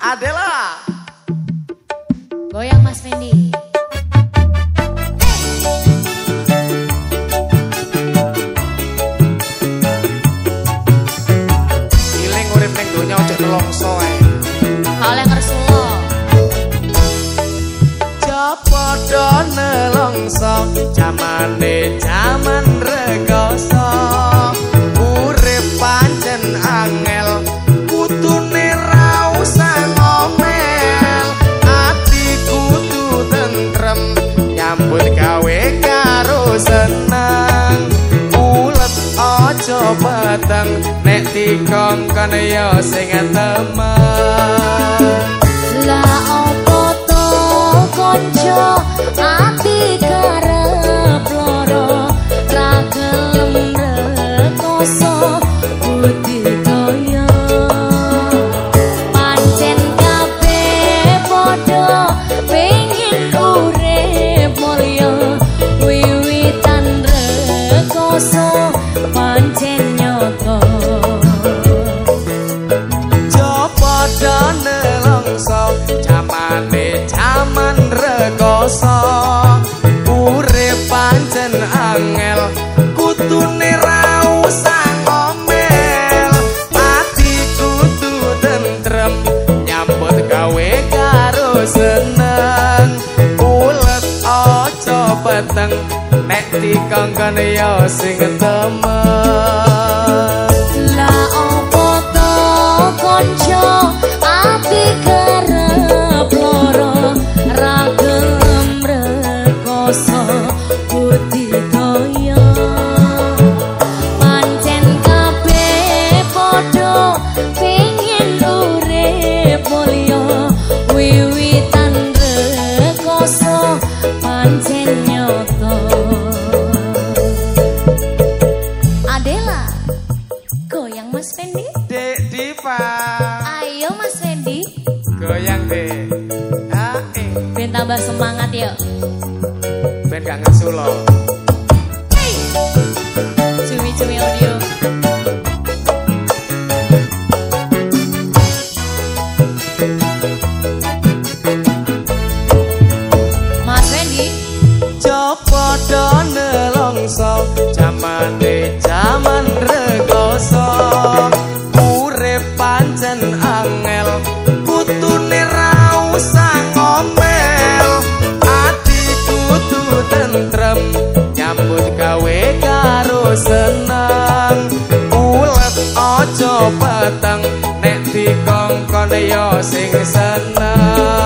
Adela. Goyang Mas Fendi. Iling urip ning donya aja nelongso ae. Oleh ngersulo. Jopodo nelongso jamane jaman karo seneng. Ulet aja peteng nek dikongkon ya sing temen. Rekoso urip pancen angel kutune ra usah ngomel ati kudu tentrem nyambut gawe karo seneng. Ulet aja peteng nek dikongkon ya sing temen tambah semangat yuk. Ben gak ngesu seneng ulet aja peteng nek dikongkon ya sing seneng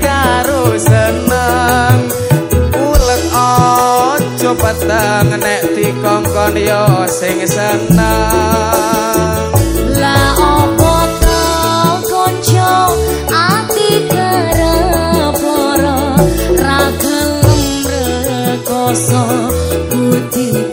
karo seneng. Ulet aja peteng nek dikongkon ya sing seneng. Lah opo to konco? Ati kerep loro ra gelem rekoso budidaya